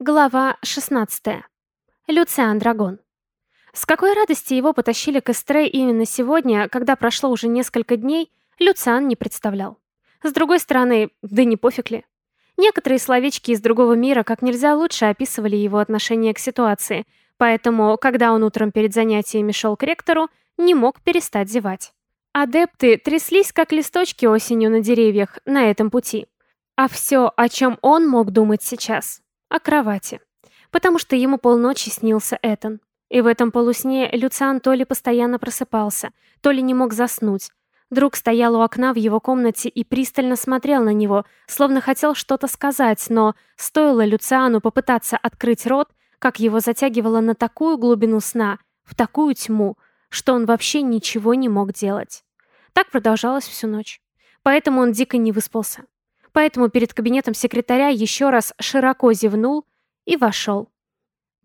Глава 16. Люциан Драгон. С какой радости его потащили к Эстре именно сегодня, когда прошло уже несколько дней, Люциан не представлял. С другой стороны, да не пофиг ли. Некоторые словечки из другого мира как нельзя лучше описывали его отношение к ситуации, поэтому, когда он утром перед занятиями шел к ректору, не мог перестать зевать. Адепты тряслись, как листочки осенью на деревьях, на этом пути. А все, о чем он мог думать сейчас — о кровати. Потому что ему полночи снился Этан. И в этом полусне Люциан то ли постоянно просыпался, то ли не мог заснуть. Друг стоял у окна в его комнате и пристально смотрел на него, словно хотел что-то сказать, но стоило Люциану попытаться открыть рот, как его затягивало на такую глубину сна, в такую тьму, что он вообще ничего не мог делать. Так продолжалось всю ночь. Поэтому он дико не выспался поэтому перед кабинетом секретаря еще раз широко зевнул и вошел.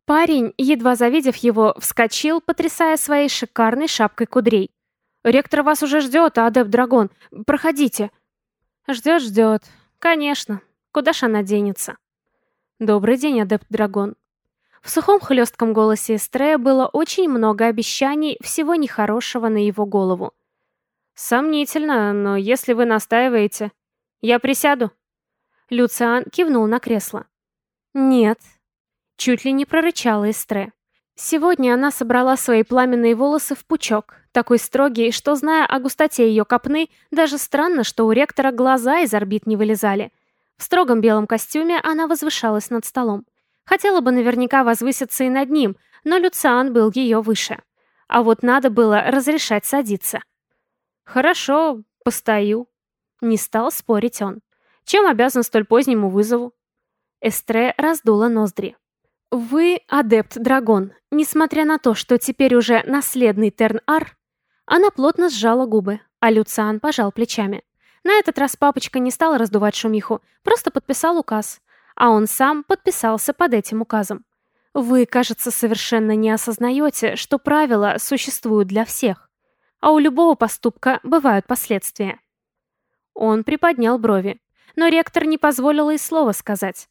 Парень, едва завидев его, вскочил, потрясая своей шикарной шапкой кудрей. «Ректор вас уже ждет, адепт Драгон. Проходите». «Ждет, ждет. Конечно. Куда ж она денется?» «Добрый день, адепт Драгон». В сухом хлестком голосе Эстрея было очень много обещаний всего нехорошего на его голову. «Сомнительно, но если вы настаиваете...» «Я присяду?» Люциан кивнул на кресло. «Нет». Чуть ли не прорычала Эстре. Сегодня она собрала свои пламенные волосы в пучок, такой строгий, что, зная о густоте ее копны, даже странно, что у ректора глаза из орбит не вылезали. В строгом белом костюме она возвышалась над столом. Хотела бы наверняка возвыситься и над ним, но Люциан был ее выше. А вот надо было разрешать садиться. «Хорошо, постою», не стал спорить он. Чем обязан столь позднему вызову? Эстре раздула ноздри. «Вы адепт Драгон. Несмотря на то, что теперь уже наследный Терн-Ар...» Она плотно сжала губы, а Люциан пожал плечами. На этот раз папочка не стал раздувать шумиху, просто подписал указ. А он сам подписался под этим указом. «Вы, кажется, совершенно не осознаете, что правила существуют для всех. А у любого поступка бывают последствия». Он приподнял брови. Но ректор не позволила и слова сказать.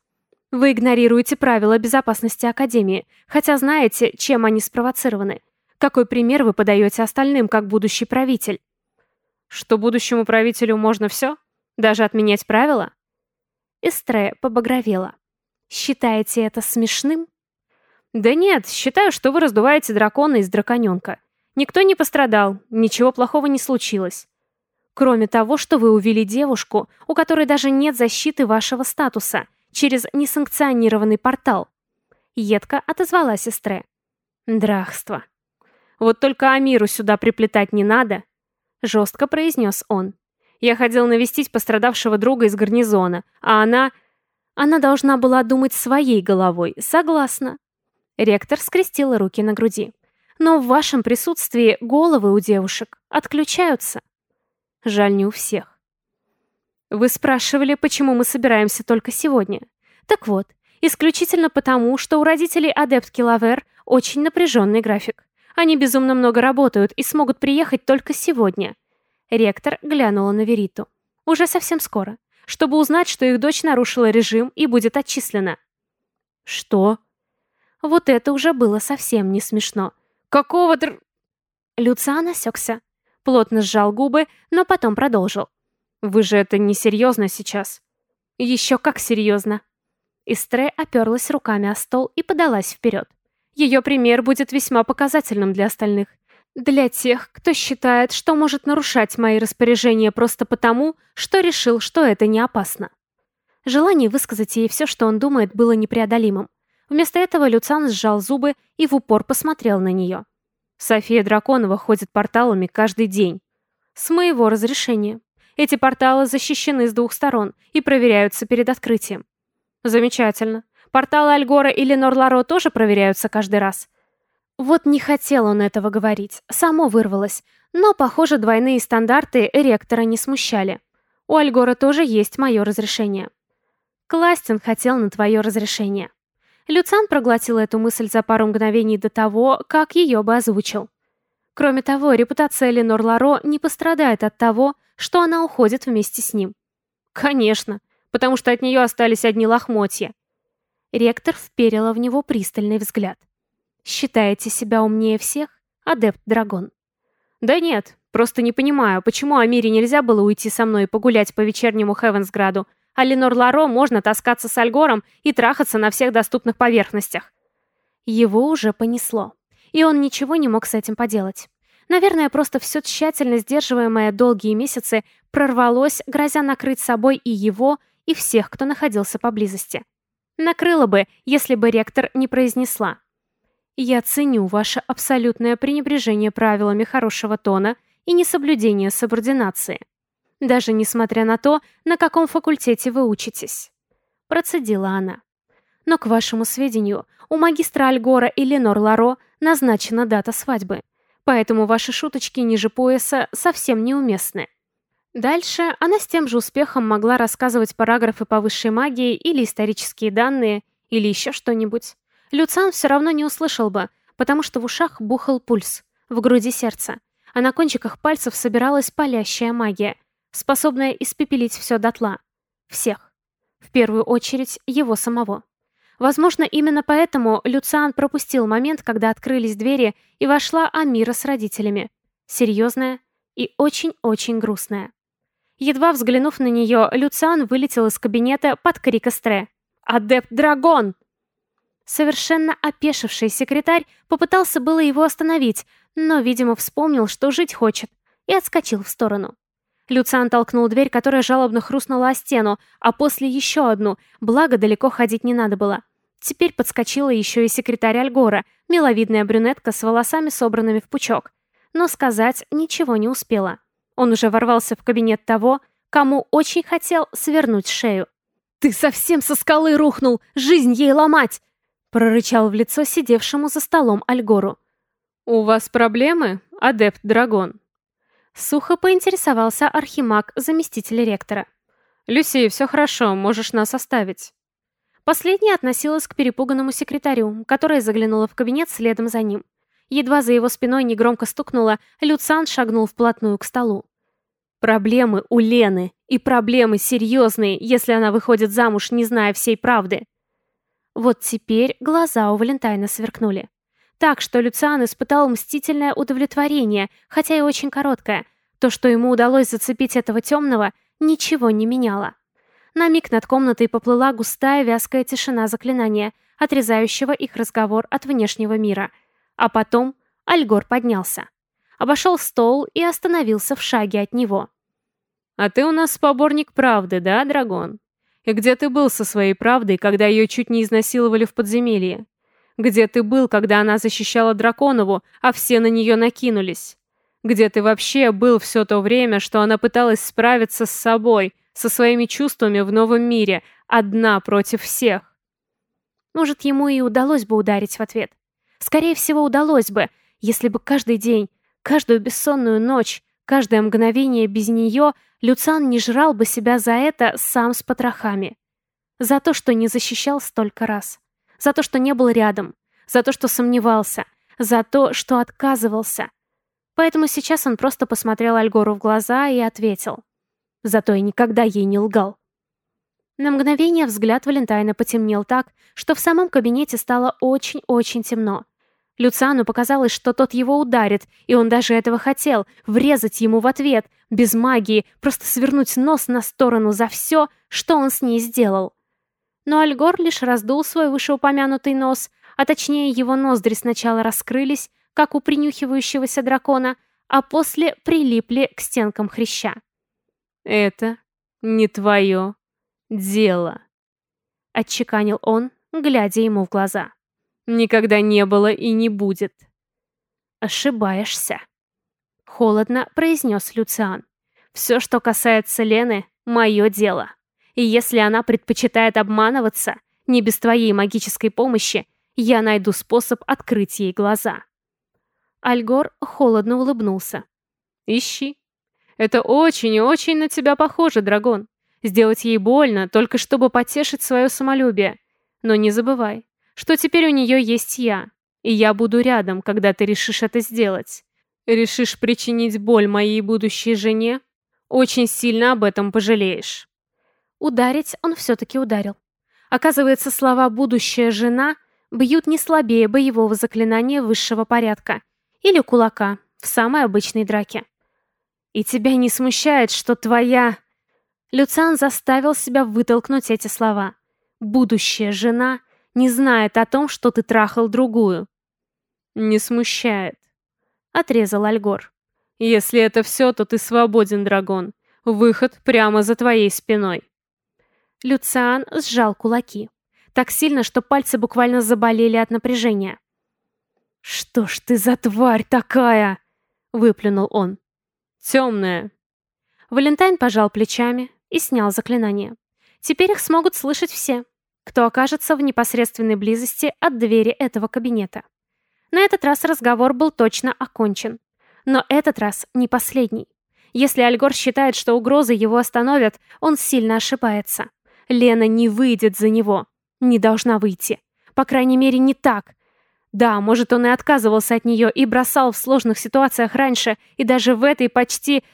Вы игнорируете правила безопасности Академии, хотя знаете, чем они спровоцированы. Какой пример вы подаете остальным, как будущий правитель? Что будущему правителю можно все? Даже отменять правила? Эстрея побагровела. Считаете это смешным? Да нет, считаю, что вы раздуваете дракона из драконенка. Никто не пострадал, ничего плохого не случилось. Кроме того, что вы увели девушку, у которой даже нет защиты вашего статуса, через несанкционированный портал. Едко отозвала сестре. Драхство. Вот только Амиру сюда приплетать не надо, жестко произнес он. Я хотел навестить пострадавшего друга из гарнизона, а она... Она должна была думать своей головой, согласна. Ректор скрестила руки на груди. Но в вашем присутствии головы у девушек отключаются. Жаль, не у всех. Вы спрашивали, почему мы собираемся только сегодня. Так вот, исключительно потому, что у родителей адептки Лавер очень напряженный график. Они безумно много работают и смогут приехать только сегодня. Ректор глянула на Вериту. Уже совсем скоро. Чтобы узнать, что их дочь нарушила режим и будет отчислена. Что? Вот это уже было совсем не смешно. Какого др... Люциан осекся плотно сжал губы, но потом продолжил. «Вы же это не серьезно сейчас?» «Еще как серьезно!» Истре оперлась руками о стол и подалась вперед. Ее пример будет весьма показательным для остальных. Для тех, кто считает, что может нарушать мои распоряжения просто потому, что решил, что это не опасно. Желание высказать ей все, что он думает, было непреодолимым. Вместо этого Люцан сжал зубы и в упор посмотрел на нее. София Драконова ходит порталами каждый день. С моего разрешения. Эти порталы защищены с двух сторон и проверяются перед открытием. Замечательно. Порталы Альгора или Норларо тоже проверяются каждый раз. Вот не хотел он этого говорить, само вырвалось. Но, похоже, двойные стандарты ректора не смущали. У Альгора тоже есть мое разрешение. Кластин хотел на твое разрешение. Люцан проглотил эту мысль за пару мгновений до того, как ее бы озвучил. Кроме того, репутация Ленор Ларо не пострадает от того, что она уходит вместе с ним. Конечно, потому что от нее остались одни лохмотья. Ректор вперила в него пристальный взгляд. «Считаете себя умнее всех, адепт Драгон?» «Да нет, просто не понимаю, почему Амире нельзя было уйти со мной и погулять по вечернему Хевенсграду, а Ленор Ларо можно таскаться с Альгором и трахаться на всех доступных поверхностях?» Его уже понесло, и он ничего не мог с этим поделать. Наверное, просто все тщательно сдерживаемое долгие месяцы прорвалось, грозя накрыть собой и его, и всех, кто находился поблизости. Накрыло бы, если бы ректор не произнесла. «Я ценю ваше абсолютное пренебрежение правилами хорошего тона и несоблюдение субординации. Даже несмотря на то, на каком факультете вы учитесь». Процедила она. «Но, к вашему сведению, у магистра Альгора и Ленор Ларо назначена дата свадьбы, поэтому ваши шуточки ниже пояса совсем неуместны». Дальше она с тем же успехом могла рассказывать параграфы по высшей магии или исторические данные, или еще что-нибудь. Люциан все равно не услышал бы, потому что в ушах бухал пульс, в груди сердце, а на кончиках пальцев собиралась палящая магия, способная испепелить все дотла. Всех. В первую очередь его самого. Возможно, именно поэтому Люциан пропустил момент, когда открылись двери и вошла Амира с родителями. Серьезная и очень-очень грустная. Едва взглянув на нее, Люциан вылетел из кабинета под крик Эстре. «Адепт Драгон!» Совершенно опешивший секретарь попытался было его остановить, но, видимо, вспомнил, что жить хочет, и отскочил в сторону. Люциан толкнул дверь, которая жалобно хрустнула о стену, а после еще одну, благо далеко ходить не надо было. Теперь подскочила еще и секретарь Альгора, миловидная брюнетка с волосами, собранными в пучок. Но сказать ничего не успела. Он уже ворвался в кабинет того, кому очень хотел свернуть шею. «Ты совсем со скалы рухнул! Жизнь ей ломать!» прорычал в лицо сидевшему за столом Альгору. «У вас проблемы, адепт Драгон?» Сухо поинтересовался архимаг, заместитель ректора. «Люси, все хорошо, можешь нас оставить». Последняя относилась к перепуганному секретарю, которая заглянула в кабинет следом за ним. Едва за его спиной негромко стукнуло, Люциан шагнул вплотную к столу. Проблемы у Лены. И проблемы серьезные, если она выходит замуж, не зная всей правды. Вот теперь глаза у Валентайна сверкнули. Так что Люциан испытал мстительное удовлетворение, хотя и очень короткое. То, что ему удалось зацепить этого темного, ничего не меняло. На миг над комнатой поплыла густая вязкая тишина заклинания, отрезающего их разговор от внешнего мира. А потом Альгор поднялся обошел стол и остановился в шаге от него. «А ты у нас поборник правды, да, Драгон? И где ты был со своей правдой, когда ее чуть не изнасиловали в подземелье? Где ты был, когда она защищала Драконову, а все на нее накинулись? Где ты вообще был все то время, что она пыталась справиться с собой, со своими чувствами в новом мире, одна против всех?» Может, ему и удалось бы ударить в ответ. Скорее всего, удалось бы, если бы каждый день, Каждую бессонную ночь, каждое мгновение без нее Люцан не жрал бы себя за это сам с потрохами. За то, что не защищал столько раз. За то, что не был рядом. За то, что сомневался. За то, что отказывался. Поэтому сейчас он просто посмотрел Альгору в глаза и ответил. Зато я никогда ей не лгал. На мгновение взгляд Валентайна потемнел так, что в самом кабинете стало очень-очень темно. Люциану показалось, что тот его ударит, и он даже этого хотел, врезать ему в ответ, без магии, просто свернуть нос на сторону за все, что он с ней сделал. Но Альгор лишь раздул свой вышеупомянутый нос, а точнее его ноздри сначала раскрылись, как у принюхивающегося дракона, а после прилипли к стенкам хряща. «Это не твое дело», — отчеканил он, глядя ему в глаза. Никогда не было и не будет. Ошибаешься. Холодно произнес Люциан. Все, что касается Лены, мое дело. И если она предпочитает обманываться, не без твоей магической помощи, я найду способ открыть ей глаза. Альгор холодно улыбнулся. Ищи. Это очень и очень на тебя похоже, Драгон. Сделать ей больно, только чтобы потешить свое самолюбие. Но не забывай, что теперь у нее есть я, и я буду рядом, когда ты решишь это сделать. Решишь причинить боль моей будущей жене? Очень сильно об этом пожалеешь. Ударить он все-таки ударил. Оказывается, слова «будущая жена» бьют не слабее боевого заклинания высшего порядка или кулака в самой обычной драке. И тебя не смущает, что твоя... Люциан заставил себя вытолкнуть эти слова. «Будущая жена» не знает о том, что ты трахал другую. «Не смущает», — отрезал Альгор. «Если это все, то ты свободен, Драгон. Выход прямо за твоей спиной». Люциан сжал кулаки. Так сильно, что пальцы буквально заболели от напряжения. «Что ж ты за тварь такая?» — выплюнул он. «Темная». Валентайн пожал плечами и снял заклинание. Теперь их смогут слышать все, кто окажется в непосредственной близости от двери этого кабинета. На этот раз разговор был точно окончен. Но этот раз не последний. Если Альгор считает, что угрозы его остановят, он сильно ошибается. Лена не выйдет за него. Не должна выйти. По крайней мере, не так. Да, может, он и отказывался от нее и бросал в сложных ситуациях раньше, и даже в этой почти...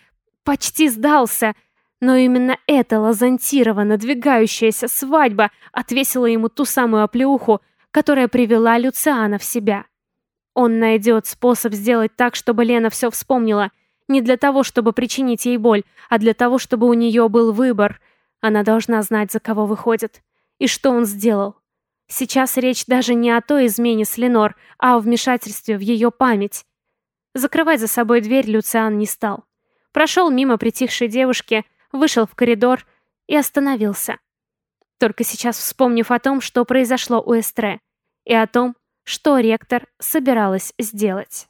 почти сдался. Но именно эта лазантированно надвигающаяся свадьба отвесила ему ту самую оплеуху, которая привела Люциана в себя. Он найдет способ сделать так, чтобы Лена все вспомнила. Не для того, чтобы причинить ей боль, а для того, чтобы у нее был выбор — она должна знать, за кого выходит. И что он сделал. Сейчас речь даже не о той измене с Ленор, а о вмешательстве в ее память. Закрывать за собой дверь Люциан не стал. Прошел мимо притихшей девушки, вышел в коридор и остановился. Только сейчас вспомнив о том, что произошло у Эстре, и о том, что ректор собиралась сделать.